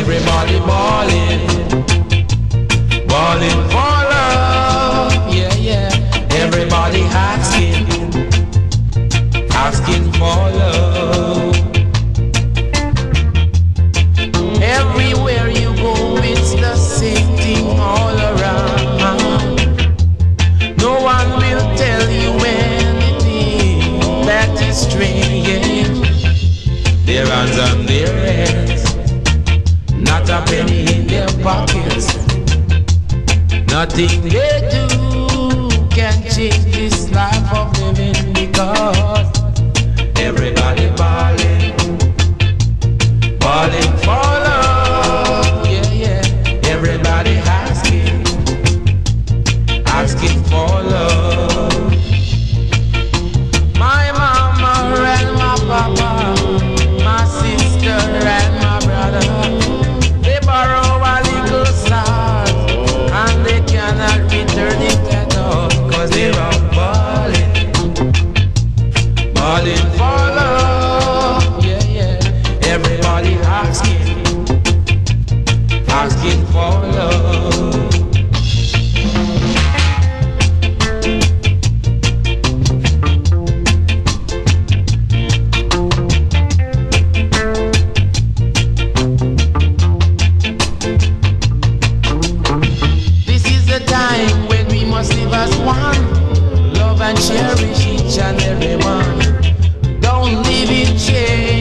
Everybody balling, balling for love. Yeah, yeah. Everybody asking, asking for love. Everywhere you go, it's the same thing all around. No one will tell you anything that is strange. Their hands on their head not a penny in their pockets. Nothing they do asking for love. This is time when we must one, love and cherish each and every one. Don't leave it.